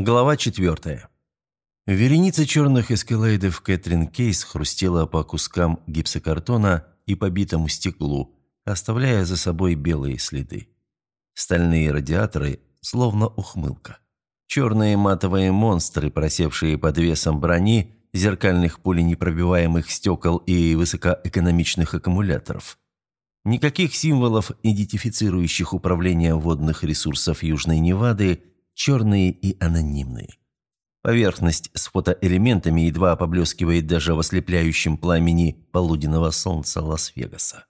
Глава четвертая. Вереница черных эскалейдов Кэтрин Кейс хрустела по кускам гипсокартона и побитому стеклу, оставляя за собой белые следы. Стальные радиаторы, словно ухмылка. Черные матовые монстры, просевшие под весом брони, зеркальных пуленепробиваемых стекол и высокоэкономичных аккумуляторов. Никаких символов, идентифицирующих управление водных ресурсов Южной Невады – черные и анонимные. Поверхность с фотоэлементами едва поблескивает даже в ослепляющем пламени полуденного солнца Лас-Вегаса.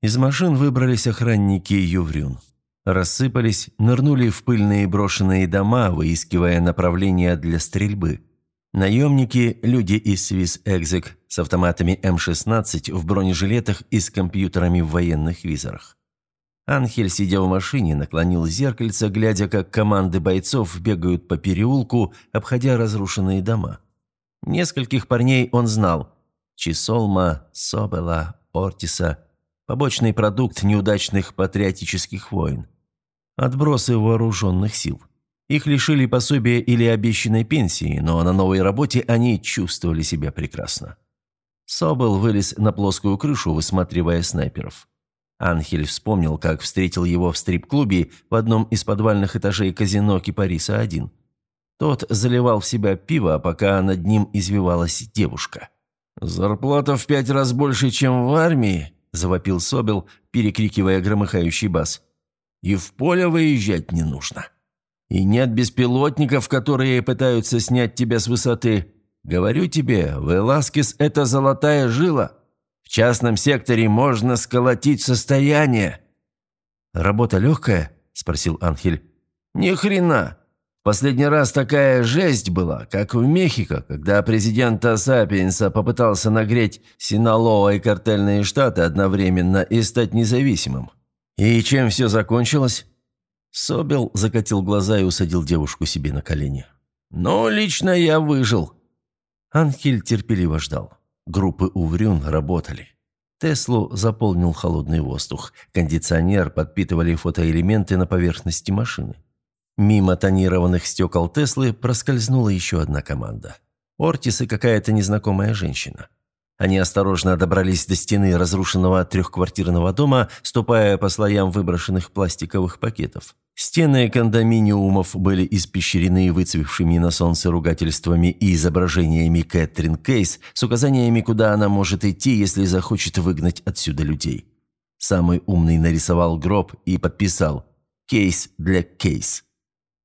Из машин выбрались охранники Юврюн. Рассыпались, нырнули в пыльные брошенные дома, выискивая направления для стрельбы. Наемники – люди из Swiss Exec с автоматами М-16 в бронежилетах и с компьютерами в военных визорах. Анхель, сидя в машине, наклонил зеркальце, глядя, как команды бойцов бегают по переулку, обходя разрушенные дома. Нескольких парней он знал. Чисолма, Собела, Ортиса. Побочный продукт неудачных патриотических войн. Отбросы вооруженных сил. Их лишили пособия или обещанной пенсии, но на новой работе они чувствовали себя прекрасно. Собел вылез на плоскую крышу, высматривая снайперов. Анхель вспомнил, как встретил его в стрип-клубе в одном из подвальных этажей казино Кипариса-1. Тот заливал в себя пиво, пока над ним извивалась девушка. «Зарплата в пять раз больше, чем в армии», – завопил Собел, перекрикивая громыхающий бас. «И в поле выезжать не нужно. И нет беспилотников, которые пытаются снять тебя с высоты. Говорю тебе, Веласкес – это золотая жила». Частном секторе можно сколотить состояние». «Работа легкая?» – спросил Анхель. «Ни хрена. Последний раз такая жесть была, как в Мехико, когда президента Сапиенса попытался нагреть Синалова и картельные штаты одновременно и стать независимым. И чем все закончилось?» Собел закатил глаза и усадил девушку себе на колени. «Ну, лично я выжил». Анхель терпеливо ждал. Группы Уврюн работали. Теслу заполнил холодный воздух. Кондиционер подпитывали фотоэлементы на поверхности машины. Мимо тонированных стекол Теслы проскользнула еще одна команда. Ортис и какая-то незнакомая женщина. Они осторожно добрались до стены разрушенного трехквартирного дома, ступая по слоям выброшенных пластиковых пакетов. Стены кондоминиумов были испещрены выцвевшими на солнце ругательствами и изображениями Кэтрин Кейс с указаниями, куда она может идти, если захочет выгнать отсюда людей. Самый умный нарисовал гроб и подписал «Кейс для Кейс».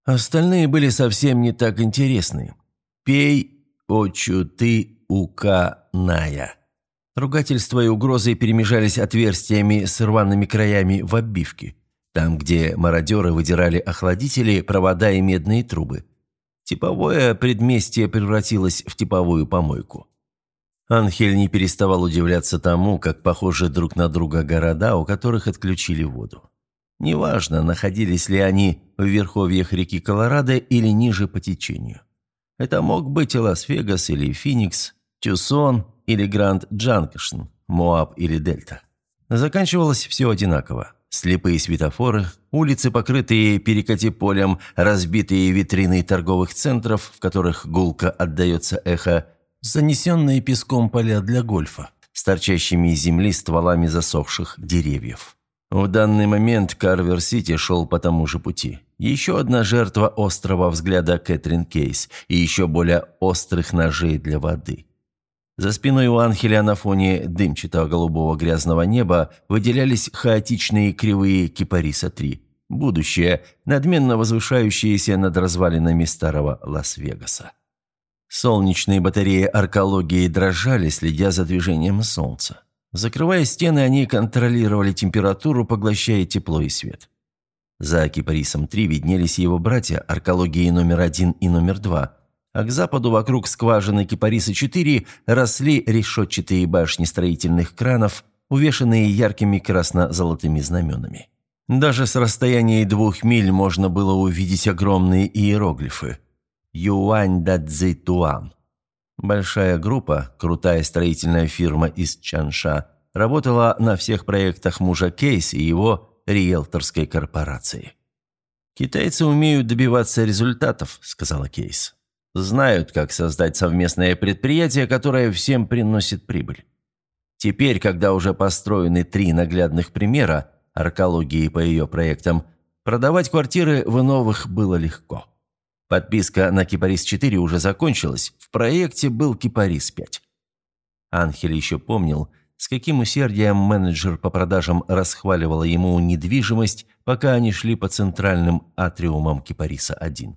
Остальные были совсем не так интересны. «Пей, очу ты, уканая». Ругательства и угрозы перемежались отверстиями с рваными краями в оббивке. Там, где мародеры выдирали охладители, провода и медные трубы. Типовое предместье превратилось в типовую помойку. Анхель не переставал удивляться тому, как похожи друг на друга города, у которых отключили воду. Неважно, находились ли они в верховьях реки Колорадо или ниже по течению. Это мог быть и Лас-Вегас, или Феникс, Тюсон, или Гранд Джанкшн, Моаб или Дельта. Заканчивалось все одинаково. Слепые светофоры, улицы, покрытые перекати-полем, разбитые витрины торговых центров, в которых гулко отдается эхо, занесенные песком поля для гольфа, с торчащими из земли стволами засохших деревьев. В данный момент Карвер-Сити шел по тому же пути. Еще одна жертва острого взгляда Кэтрин Кейс и еще более острых ножей для воды. За спиной у Анхеля на фоне дымчатого голубого грязного неба выделялись хаотичные кривые Кипариса-3. Будущее, надменно возвышающееся над развалинами старого Лас-Вегаса. Солнечные батареи аркологии дрожали, следя за движением солнца. Закрывая стены, они контролировали температуру, поглощая тепло и свет. За Кипарисом-3 виднелись его братья, аркологии номер один и номер два, а к западу вокруг скважины Кипариса-4 росли решетчатые башни строительных кранов, увешанные яркими красно-золотыми знаменами. Даже с расстояния двух миль можно было увидеть огромные иероглифы. «Юань да Цзэйтуан». Большая группа, крутая строительная фирма из Чанша, работала на всех проектах мужа Кейс и его риэлторской корпорации. «Китайцы умеют добиваться результатов», — сказала Кейс. «Знают, как создать совместное предприятие, которое всем приносит прибыль. Теперь, когда уже построены три наглядных примера аркологии по ее проектам, продавать квартиры в новых было легко. Подписка на Кипарис-4 уже закончилась, в проекте был Кипарис-5. Анхель еще помнил, с каким усердием менеджер по продажам расхваливала ему недвижимость, пока они шли по центральным атриумам Кипариса-1.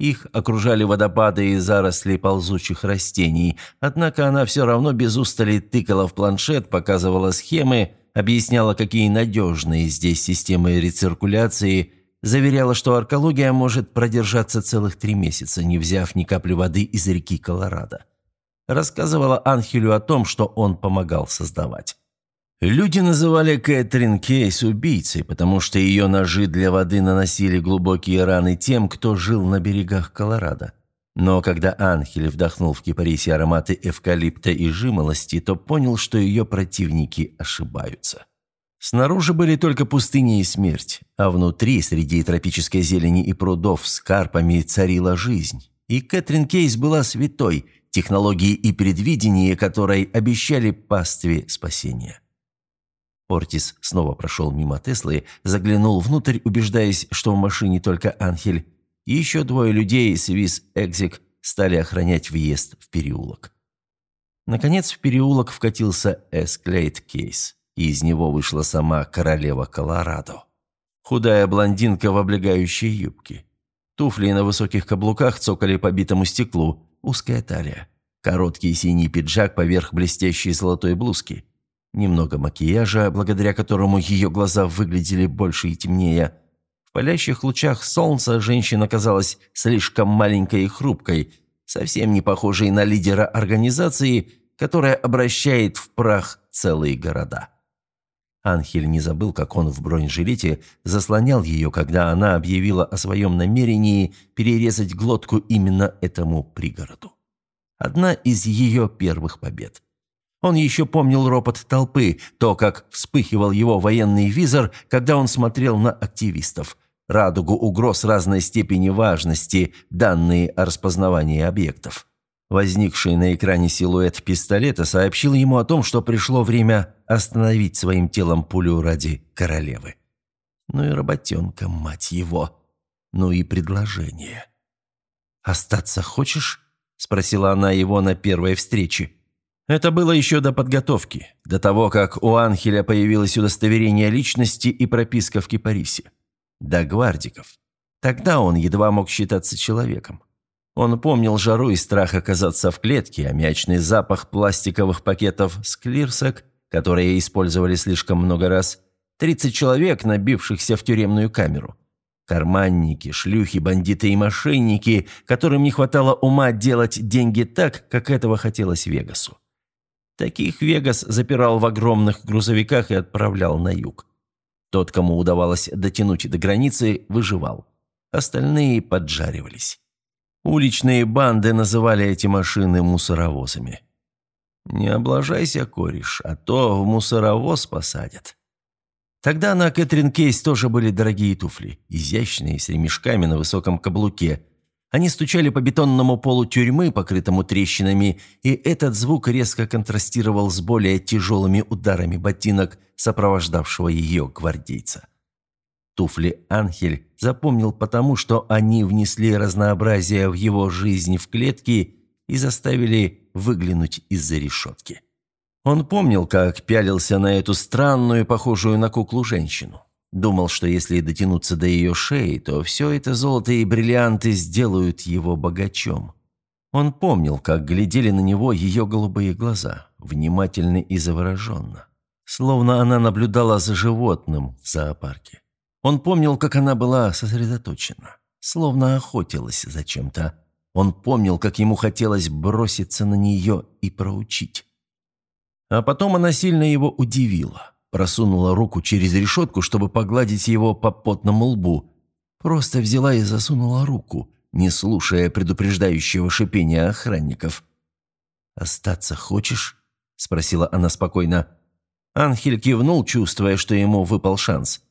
Их окружали водопады и заросли ползучих растений, однако она все равно без устали тыкала в планшет, показывала схемы, объясняла, какие надежные здесь системы рециркуляции, заверяла, что аркология может продержаться целых три месяца, не взяв ни капли воды из реки Колорадо. Рассказывала Анхелю о том, что он помогал создавать. Люди называли Кэтрин Кейс убийцей, потому что ее ножи для воды наносили глубокие раны тем, кто жил на берегах Колорадо. Но когда Анхель вдохнул в кипарисе ароматы эвкалипта и жимолости, то понял, что ее противники ошибаются. Снаружи были только пустыни и смерть, а внутри, среди тропической зелени и прудов с карпами, царила жизнь. И Кэтрин Кейс была святой, технологии и предвидение которой обещали пастве спасения. Ортис снова прошел мимо Теслы, заглянул внутрь, убеждаясь, что в машине только Анхель, и еще двое людей, Свис Экзик, стали охранять въезд в переулок. Наконец в переулок вкатился Эсклейт Кейс, и из него вышла сама королева Колорадо. Худая блондинка в облегающей юбке. Туфли на высоких каблуках цокали по битому стеклу, узкая талия. Короткий синий пиджак поверх блестящей золотой блузки – Немного макияжа, благодаря которому ее глаза выглядели больше и темнее. В палящих лучах солнца женщина казалась слишком маленькой и хрупкой, совсем не похожей на лидера организации, которая обращает в прах целые города. Анхель не забыл, как он в бронежилете заслонял ее, когда она объявила о своем намерении перерезать глотку именно этому пригороду. Одна из ее первых побед. Он еще помнил ропот толпы, то, как вспыхивал его военный визор, когда он смотрел на активистов, радугу угроз разной степени важности, данные о распознавании объектов. Возникший на экране силуэт пистолета сообщил ему о том, что пришло время остановить своим телом пулю ради королевы. Ну и работенка, мать его. Ну и предложение. «Остаться хочешь?» – спросила она его на первой встрече. Это было еще до подготовки, до того, как у Анхеля появилось удостоверение личности и прописка в Кипарисе. До гвардиков. Тогда он едва мог считаться человеком. Он помнил жару и страх оказаться в клетке, аммиачный запах пластиковых пакетов с клирсок, которые использовали слишком много раз, 30 человек, набившихся в тюремную камеру. Карманники, шлюхи, бандиты и мошенники, которым не хватало ума делать деньги так, как этого хотелось Вегасу. Таких Вегас запирал в огромных грузовиках и отправлял на юг. Тот, кому удавалось дотянуть до границы, выживал. Остальные поджаривались. Уличные банды называли эти машины мусоровозами. «Не облажайся, кореш, а то в мусоровоз посадят». Тогда на Кэтрин Кейс тоже были дорогие туфли, изящные, с ремешками на высоком каблуке, они стучали по бетонному полу тюрьмы, покрытому трещинами, и этот звук резко контрастировал с более тяжелыми ударами ботинок, сопровождавшего ее гвардейца. Туфли Анхель запомнил потому, что они внесли разнообразие в его жизнь в клетки и заставили выглянуть из-за решетки. Он помнил, как пялился на эту странную, похожую на куклу женщину. Думал, что если дотянуться до ее шеи, то все это золото и бриллианты сделают его богачом. Он помнил, как глядели на него ее голубые глаза, внимательно и завороженно. Словно она наблюдала за животным в зоопарке. Он помнил, как она была сосредоточена, словно охотилась за чем-то. Он помнил, как ему хотелось броситься на нее и проучить. А потом она сильно его удивила. Просунула руку через решетку, чтобы погладить его по потному лбу. Просто взяла и засунула руку, не слушая предупреждающего шипения охранников. «Остаться хочешь?» – спросила она спокойно. Анхель кивнул, чувствуя, что ему выпал шанс.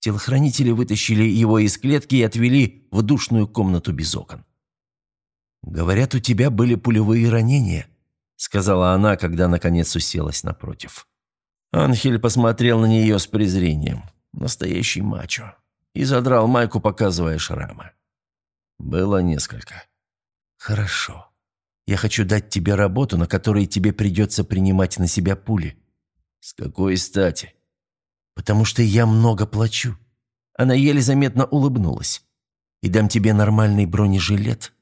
Телохранители вытащили его из клетки и отвели в душную комнату без окон. «Говорят, у тебя были пулевые ранения», — сказала она, когда наконец уселась напротив. Анхель посмотрел на нее с презрением. Настоящий мачо. И задрал майку, показывая шрамы. Было несколько. «Хорошо. Я хочу дать тебе работу, на которой тебе придется принимать на себя пули». «С какой стати?» «Потому что я много плачу». Она еле заметно улыбнулась. «И дам тебе нормальный бронежилет.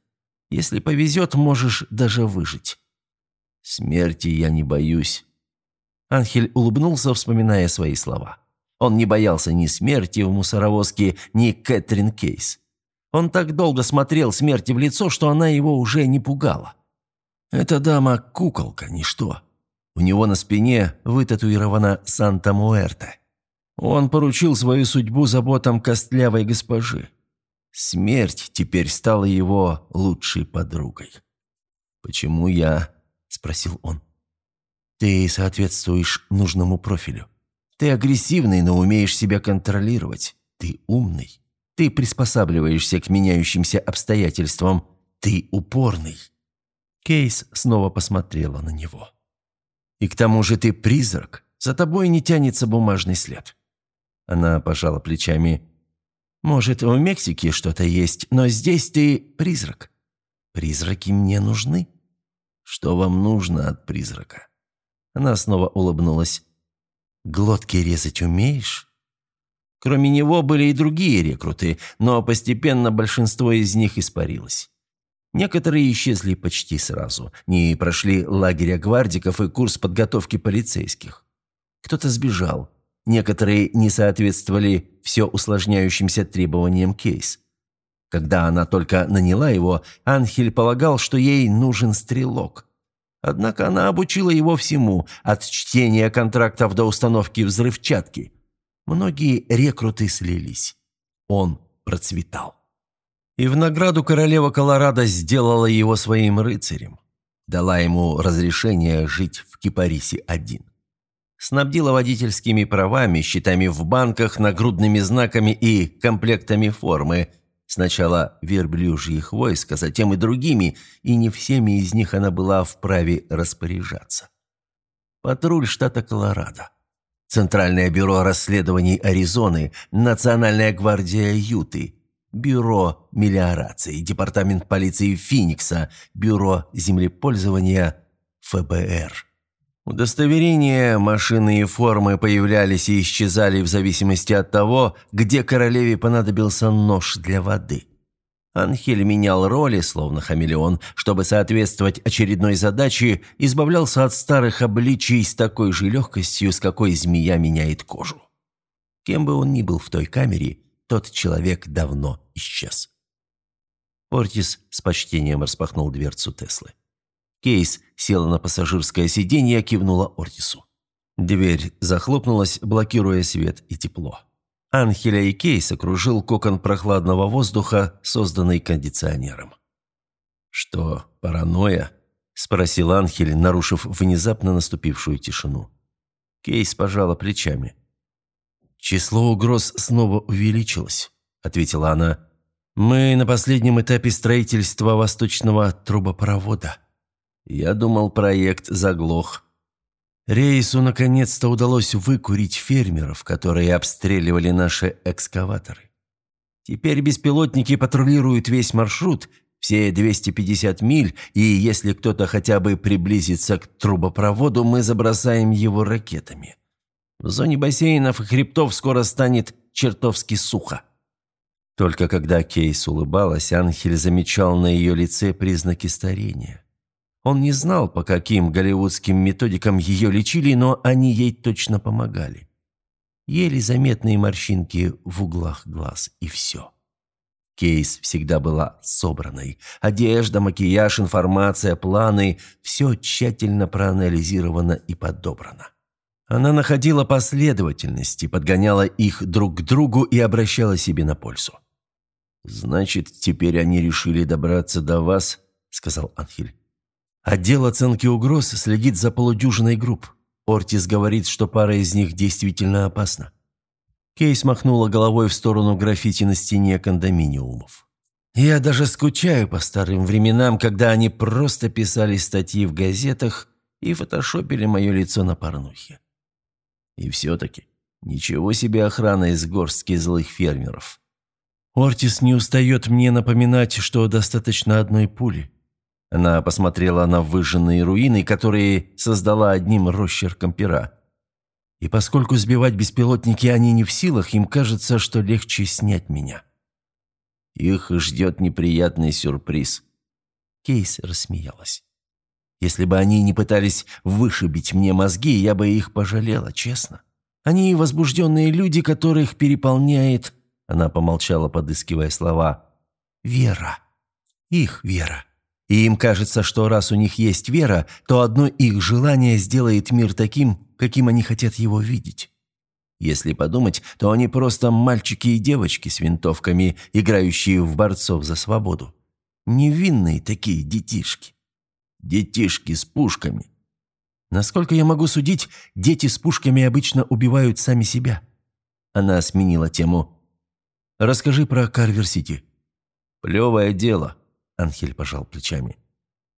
Если повезет, можешь даже выжить». «Смерти я не боюсь». Анхель улыбнулся, вспоминая свои слова. Он не боялся ни смерти в мусоровозке, ни Кэтрин Кейс. Он так долго смотрел смерти в лицо, что она его уже не пугала. Эта дама – куколка, ничто. У него на спине вытатуирована Санта-Муэрте. Он поручил свою судьбу заботам костлявой госпожи. Смерть теперь стала его лучшей подругой. «Почему я?» – спросил он. «Ты соответствуешь нужному профилю. Ты агрессивный, но умеешь себя контролировать. Ты умный. Ты приспосабливаешься к меняющимся обстоятельствам. Ты упорный». Кейс снова посмотрела на него. «И к тому же ты призрак. За тобой не тянется бумажный след». Она пожала плечами. «Может, в Мексике что-то есть, но здесь ты призрак. Призраки мне нужны». «Что вам нужно от призрака?» Она снова улыбнулась. «Глотки резать умеешь?» Кроме него были и другие рекруты, но постепенно большинство из них испарилось. Некоторые исчезли почти сразу, не прошли лагеря гвардиков и курс подготовки полицейских. Кто-то сбежал, некоторые не соответствовали все усложняющимся требованиям Кейс. Когда она только наняла его, Анхель полагал, что ей нужен стрелок. Однако она обучила его всему, от чтения контрактов до установки взрывчатки – Многие рекруты слились. Он процветал. И в награду королева Колорадо сделала его своим рыцарем. Дала ему разрешение жить в Кипарисе один. Снабдила водительскими правами, счетами в банках, нагрудными знаками и комплектами формы. Сначала верблюжьих войск, а затем и другими, и не всеми из них она была вправе распоряжаться. Патруль штата Колорадо. Центральное бюро расследований Аризоны, Национальная гвардия Юты, Бюро мелиорации, Департамент полиции Финикса, Бюро землепользования ФБР. Удостоверения, машины и формы появлялись и исчезали в зависимости от того, где королеве понадобился нож для воды. Анхель менял роли, словно хамелеон, чтобы соответствовать очередной задаче, избавлялся от старых обличий с такой же легкостью, с какой змея меняет кожу. Кем бы он ни был в той камере, тот человек давно исчез. Ортис с почтением распахнул дверцу Теслы. Кейс села на пассажирское сиденье, кивнула Ортису. Дверь захлопнулась, блокируя свет и тепло. Анхеля и Кейс окружил кокон прохладного воздуха, созданный кондиционером. «Что, паранойя?» – спросил Анхель, нарушив внезапно наступившую тишину. Кейс пожала плечами. «Число угроз снова увеличилось», – ответила она. «Мы на последнем этапе строительства восточного трубопровода. Я думал, проект заглох». Рейсу наконец-то удалось выкурить фермеров, которые обстреливали наши экскаваторы. Теперь беспилотники патрулируют весь маршрут, все 250 миль, и если кто-то хотя бы приблизится к трубопроводу, мы забросаем его ракетами. В зоне бассейнов и хребтов скоро станет чертовски сухо. Только когда Кейс улыбалась, Анхель замечал на ее лице признаки старения. Он не знал, по каким голливудским методикам ее лечили, но они ей точно помогали. Еле заметные морщинки в углах глаз, и все. Кейс всегда была собранной. Одежда, макияж, информация, планы – все тщательно проанализировано и подобрано. Она находила последовательности, подгоняла их друг к другу и обращала себе на пользу. «Значит, теперь они решили добраться до вас», – сказал Анхель. Отдел оценки угроз следит за полудюжиной групп. Ортис говорит, что пара из них действительно опасна. Кейс махнула головой в сторону граффити на стене кондоминиумов. «Я даже скучаю по старым временам, когда они просто писали статьи в газетах и фотошопили мое лицо на порнухе. И все-таки ничего себе охрана из горстки злых фермеров. Ортис не устает мне напоминать, что достаточно одной пули». Она посмотрела на выжженные руины, которые создала одним росчерком пера. И поскольку сбивать беспилотники они не в силах, им кажется, что легче снять меня. Их ждет неприятный сюрприз. Кейс рассмеялась. Если бы они не пытались вышибить мне мозги, я бы их пожалела, честно. Они возбужденные люди, которых переполняет... Она помолчала, подыскивая слова. «Вера. Их вера. И им кажется, что раз у них есть вера, то одно их желание сделает мир таким, каким они хотят его видеть. Если подумать, то они просто мальчики и девочки с винтовками, играющие в борцов за свободу. Невинные такие детишки. Детишки с пушками. Насколько я могу судить, дети с пушками обычно убивают сами себя. Она сменила тему. «Расскажи про Карвер-Сити». «Плевое дело», — Анхель пожал плечами.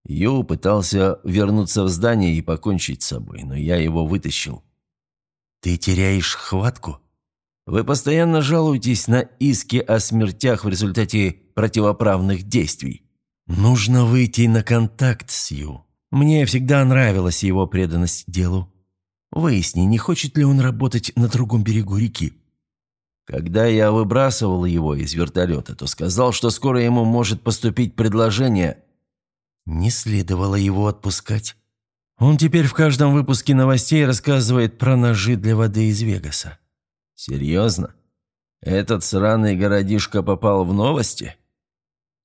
Ю пытался вернуться в здание и покончить с собой, но я его вытащил. «Ты теряешь хватку?» «Вы постоянно жалуетесь на иски о смертях в результате противоправных действий». «Нужно выйти на контакт с Ю. Мне всегда нравилась его преданность делу. Выясни, не хочет ли он работать на другом берегу реки». Когда я выбрасывал его из вертолета, то сказал, что скоро ему может поступить предложение не следовало его отпускать. Он теперь в каждом выпуске новостей рассказывает про ножи для воды из Вегаса. Серьезно? Этот сраный городишко попал в новости?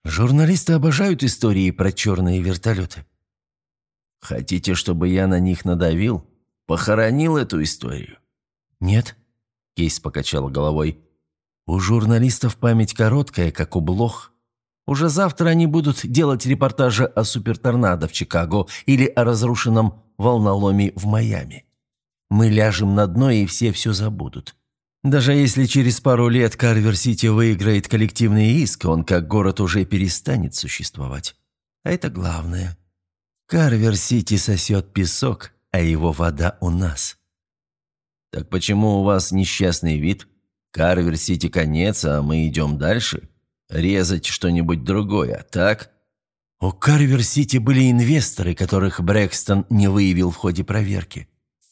Журналисты обожают истории про черные вертолеты. Хотите, чтобы я на них надавил? Похоронил эту историю? Нет. Кейс покачал головой. У журналистов память короткая, как у блох. Уже завтра они будут делать репортажи о суперторнадо в Чикаго или о разрушенном волноломе в Майами. Мы ляжем на дно, и все все забудут. Даже если через пару лет Карвер-Сити выиграет коллективный иск, он как город уже перестанет существовать. А это главное. Карвер-Сити сосет песок, а его вода у нас. Так почему у вас несчастный вид? Карвер-Сити конец, а мы идем дальше? резать что-нибудь другое, так?» У Карвер-Сити были инвесторы, которых Брэкстон не выявил в ходе проверки.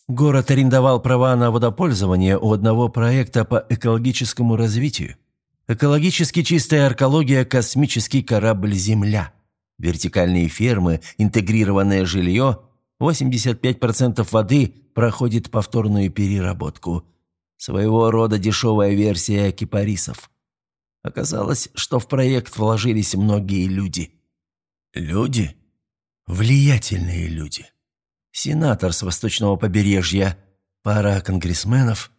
Город арендовал права на водопользование у одного проекта по экологическому развитию. Экологически чистая аркология – космический корабль «Земля». Вертикальные фермы, интегрированное жилье, 85% воды проходит повторную переработку. Своего рода дешевая версия кипарисов. Оказалось, что в проект вложились многие люди. Люди? Влиятельные люди. Сенатор с восточного побережья, пара конгрессменов.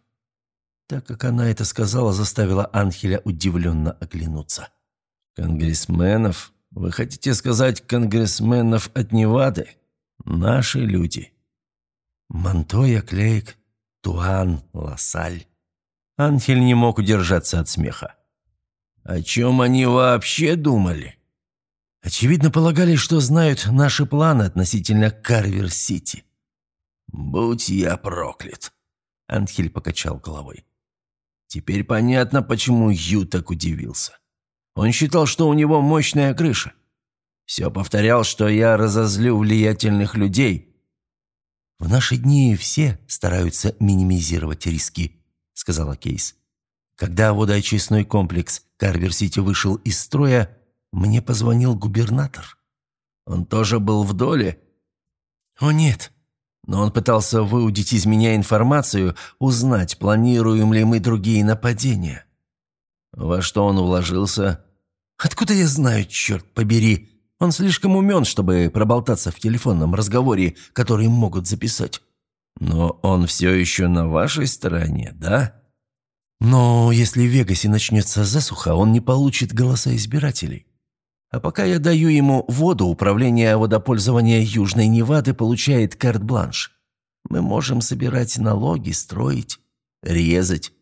Так как она это сказала, заставила Анхеля удивленно оглянуться. «Конгрессменов? Вы хотите сказать конгрессменов от Невады? Наши люди». Монтоя, Клейк, Туан, Лассаль. Анхель не мог удержаться от смеха. О чем они вообще думали? Очевидно, полагали, что знают наши планы относительно Карвер-Сити. «Будь я проклят!» — Анхель покачал головой. «Теперь понятно, почему Ю так удивился. Он считал, что у него мощная крыша. Все повторял, что я разозлю влиятельных людей». «В наши дни все стараются минимизировать риски», — сказала Кейс. Когда водоочистной комплекс Карвер-Сити вышел из строя, мне позвонил губернатор. Он тоже был в доле? О нет. Но он пытался выудить из меня информацию, узнать, планируем ли мы другие нападения. Во что он вложился? Откуда я знаю, черт побери? Он слишком умен, чтобы проболтаться в телефонном разговоре, который могут записать. Но он все еще на вашей стороне, да? Но если в Вегасе начнется засуха, он не получит голоса избирателей. А пока я даю ему воду, управление водопользования Южной Невады получает карт-бланш. Мы можем собирать налоги, строить, резать.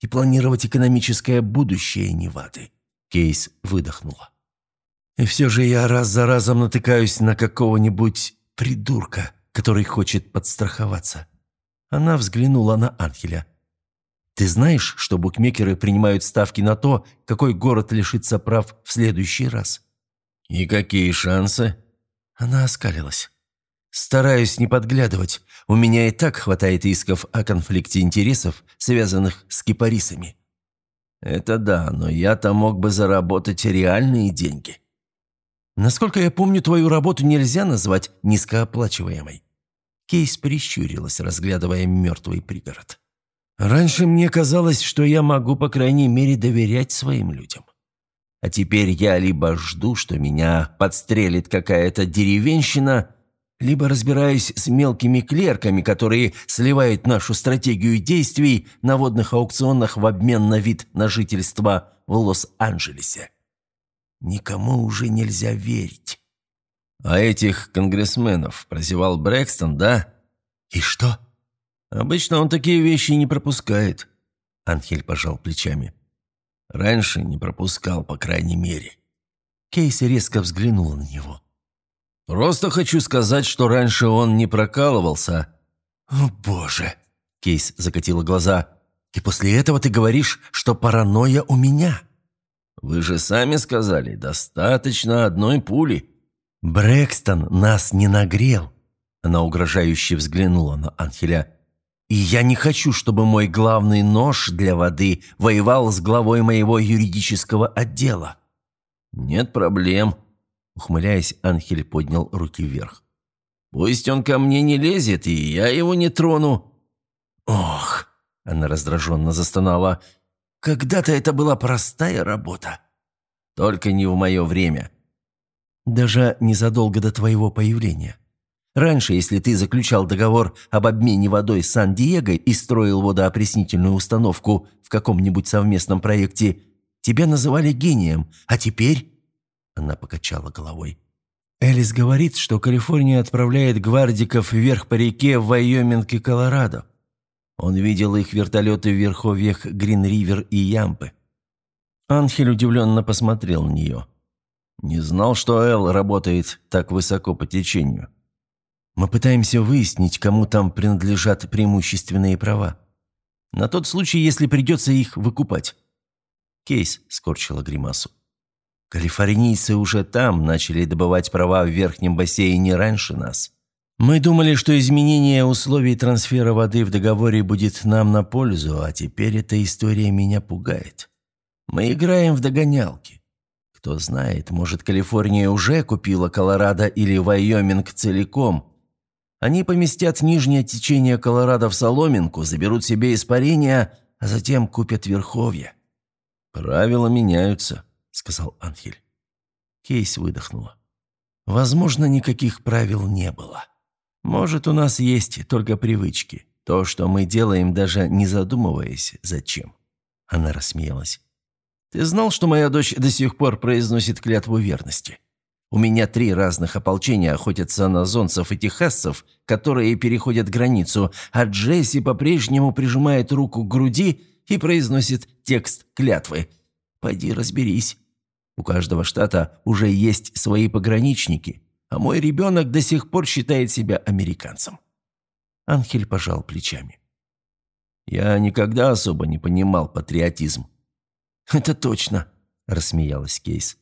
и планировать экономическое будущее Невады. Кейс выдохнула. И все же я раз за разом натыкаюсь на какого-нибудь придурка, который хочет подстраховаться. Она взглянула на Анхеля. «Ты знаешь, что букмекеры принимают ставки на то, какой город лишится прав в следующий раз?» «И какие шансы?» Она оскалилась. «Стараюсь не подглядывать. У меня и так хватает исков о конфликте интересов, связанных с кипарисами». «Это да, но я-то мог бы заработать реальные деньги». «Насколько я помню, твою работу нельзя назвать низкооплачиваемой». Кейс прищурилась, разглядывая мертвый пригород. «Раньше мне казалось, что я могу, по крайней мере, доверять своим людям. А теперь я либо жду, что меня подстрелит какая-то деревенщина, либо разбираюсь с мелкими клерками, которые сливают нашу стратегию действий на водных аукционах в обмен на вид на жительство в Лос-Анджелесе. Никому уже нельзя верить. «А этих конгрессменов прозевал Брэкстон, да?» «И что?» «Обычно он такие вещи не пропускает», — Анхель пожал плечами. «Раньше не пропускал, по крайней мере». Кейси резко взглянула на него. «Просто хочу сказать, что раньше он не прокалывался». «О, боже!» — Кейс закатила глаза. «И после этого ты говоришь, что паранойя у меня?» «Вы же сами сказали, достаточно одной пули». «Брэкстон нас не нагрел», — она угрожающе взглянула на Анхеля. «И я не хочу, чтобы мой главный нож для воды воевал с главой моего юридического отдела». «Нет проблем», — ухмыляясь, Анхель поднял руки вверх. «Пусть он ко мне не лезет, и я его не трону». «Ох!» — она раздраженно застонала. «Когда-то это была простая работа. Только не в мое время. Даже незадолго до твоего появления. Раньше, если ты заключал договор об обмене водой с Сан-Диего и строил водоопреснительную установку в каком-нибудь совместном проекте, тебя называли гением, а теперь...» Она покачала головой. Элис говорит, что Калифорния отправляет гвардиков вверх по реке в Вайоминг и Колорадо. Он видел их вертолеты в верховьях Грин-Ривер и Ямпы. Анхель удивленно посмотрел на нее. Не знал, что Эл работает так высоко по течению. Мы пытаемся выяснить, кому там принадлежат преимущественные права. На тот случай, если придется их выкупать. Кейс скорчила гримасу. Калифорнийцы уже там начали добывать права в верхнем бассейне раньше нас. Мы думали, что изменение условий трансфера воды в договоре будет нам на пользу, а теперь эта история меня пугает. Мы играем в догонялки. Кто знает, может, Калифорния уже купила Колорадо или Вайоминг целиком. Они поместят нижнее течение Колорадо в соломинку, заберут себе испарения, а затем купят верховья. «Правила меняются», — сказал Анхель. Кейс выдохнула. «Возможно, никаких правил не было. Может, у нас есть только привычки. То, что мы делаем, даже не задумываясь, зачем». Она рассмеялась. Ты знал, что моя дочь до сих пор произносит клятву верности? У меня три разных ополчения охотятся на зонцев и техасцев, которые переходят границу, а Джесси по-прежнему прижимает руку к груди и произносит текст клятвы. Пойди разберись. У каждого штата уже есть свои пограничники, а мой ребенок до сих пор считает себя американцем. Анхель пожал плечами. Я никогда особо не понимал патриотизм. «Это точно», – рассмеялась Кейс.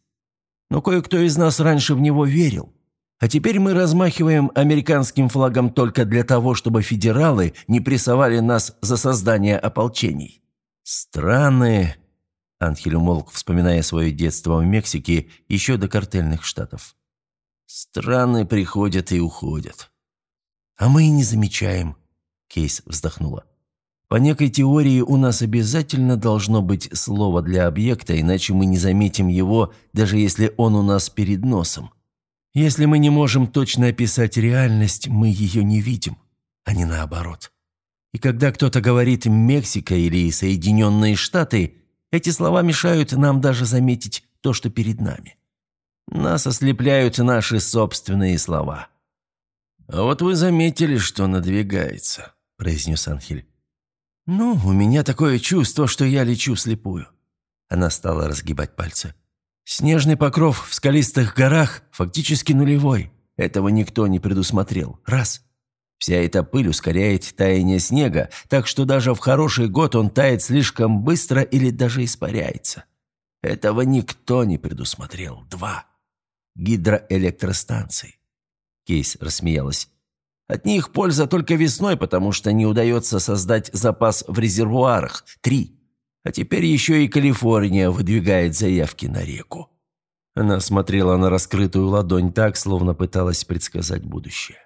«Но кое-кто из нас раньше в него верил. А теперь мы размахиваем американским флагом только для того, чтобы федералы не прессовали нас за создание ополчений». «Странные...» – Анхель умолк, вспоминая свое детство в Мексике еще до картельных штатов. «Страны приходят и уходят». «А мы и не замечаем», – Кейс вздохнула. По некой теории у нас обязательно должно быть слово для объекта, иначе мы не заметим его, даже если он у нас перед носом. Если мы не можем точно описать реальность, мы ее не видим, а не наоборот. И когда кто-то говорит «Мексика» или «Соединенные Штаты», эти слова мешают нам даже заметить то, что перед нами. Нас ослепляют наши собственные слова. «А вот вы заметили, что надвигается», – произнес Анхель. «Ну, у меня такое чувство, что я лечу слепую». Она стала разгибать пальцы. «Снежный покров в скалистых горах фактически нулевой. Этого никто не предусмотрел. Раз. Вся эта пыль ускоряет таяние снега, так что даже в хороший год он тает слишком быстро или даже испаряется. Этого никто не предусмотрел. Два. Гидроэлектростанции. Кейс рассмеялась. От них польза только весной, потому что не удается создать запас в резервуарах. Три. А теперь еще и Калифорния выдвигает заявки на реку. Она смотрела на раскрытую ладонь так, словно пыталась предсказать будущее.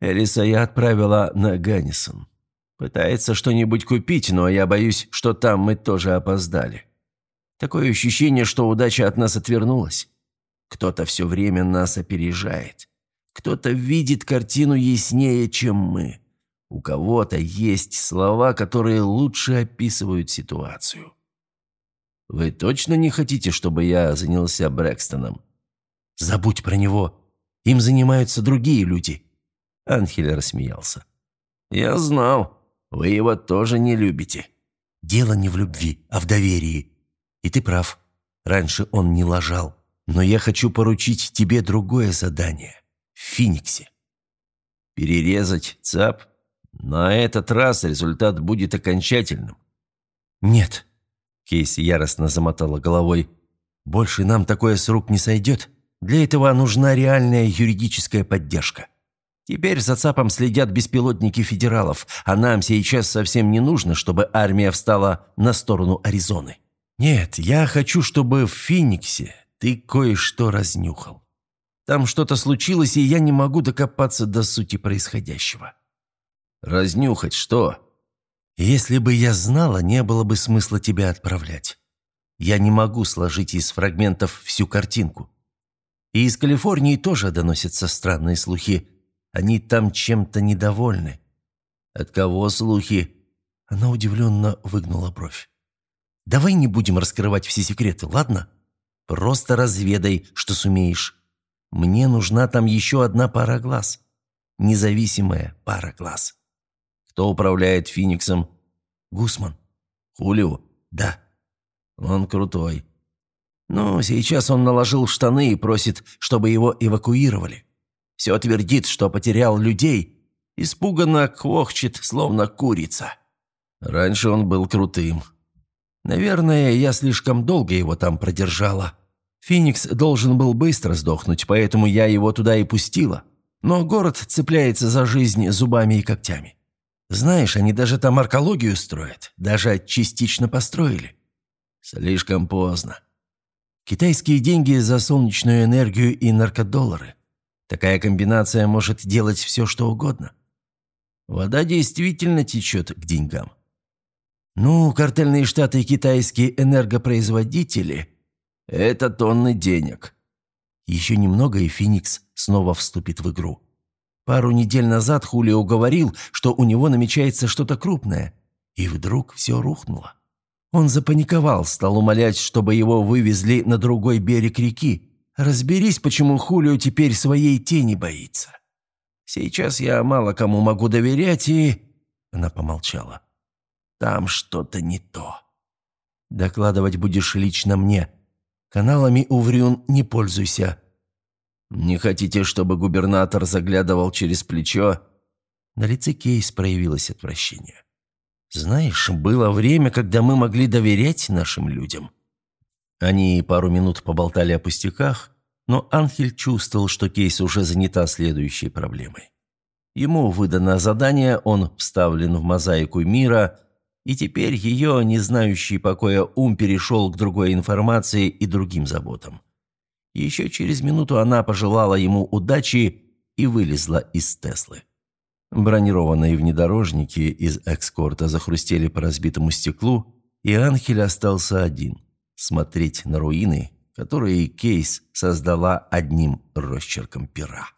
Элиса я отправила на Ганнисон. Пытается что-нибудь купить, но я боюсь, что там мы тоже опоздали. Такое ощущение, что удача от нас отвернулась. Кто-то все время нас опережает. Кто-то видит картину яснее, чем мы. У кого-то есть слова, которые лучше описывают ситуацию. Вы точно не хотите, чтобы я занялся Брэкстоном? Забудь про него. Им занимаются другие люди. Анхель рассмеялся. «Я знал. Вы его тоже не любите». «Дело не в любви, а в доверии. И ты прав. Раньше он не лажал. Но я хочу поручить тебе другое задание. В Фениксе». «Перерезать ЦАП? На этот раз результат будет окончательным». «Нет». Кейси яростно замотала головой. «Больше нам такое с рук не сойдет. Для этого нужна реальная юридическая поддержка. Теперь за ЦАПом следят беспилотники федералов, а нам сейчас совсем не нужно, чтобы армия встала на сторону Аризоны. Нет, я хочу, чтобы в Фениксе ты кое-что разнюхал. Там что-то случилось, и я не могу докопаться до сути происходящего. Разнюхать что? Если бы я знала, не было бы смысла тебя отправлять. Я не могу сложить из фрагментов всю картинку. И из Калифорнии тоже доносятся странные слухи. Они там чем-то недовольны. От кого слухи?» Она удивленно выгнула бровь. «Давай не будем раскрывать все секреты, ладно? Просто разведай, что сумеешь. Мне нужна там еще одна пара глаз. Независимая пара глаз. Кто управляет Фениксом? Гусман. Хулио? Да. Он крутой. Ну, сейчас он наложил штаны и просит, чтобы его эвакуировали. Все твердит, что потерял людей. Испуганно квохчет, словно курица. Раньше он был крутым. Наверное, я слишком долго его там продержала. Феникс должен был быстро сдохнуть, поэтому я его туда и пустила. Но город цепляется за жизнь зубами и когтями. Знаешь, они даже там аркологию строят, даже частично построили. Слишком поздно. Китайские деньги за солнечную энергию и наркодоллары. Такая комбинация может делать все, что угодно. Вода действительно течет к деньгам. Ну, картельные штаты и китайские энергопроизводители – это тонны денег. Еще немного, и Феникс снова вступит в игру. Пару недель назад Хулио говорил, что у него намечается что-то крупное. И вдруг все рухнуло. Он запаниковал, стал умолять, чтобы его вывезли на другой берег реки. Разберись, почему Хулио теперь своей тени боится. Сейчас я мало кому могу доверять и...» Она помолчала. «Там что-то не то. Докладывать будешь лично мне. Каналами Уврюн не пользуйся». «Не хотите, чтобы губернатор заглядывал через плечо?» На лице Кейс проявилось отвращение. «Знаешь, было время, когда мы могли доверять нашим людям». Они пару минут поболтали о пустяках, но Анхель чувствовал, что Кейс уже занята следующей проблемой. Ему выдано задание, он вставлен в мозаику мира, и теперь ее, не знающий покоя ум, перешел к другой информации и другим заботам. Еще через минуту она пожелала ему удачи и вылезла из Теслы. Бронированные внедорожники из экскорта захрустели по разбитому стеклу, и Анхель остался один – смотреть на руины, которые Кейс создала одним росчерком пера.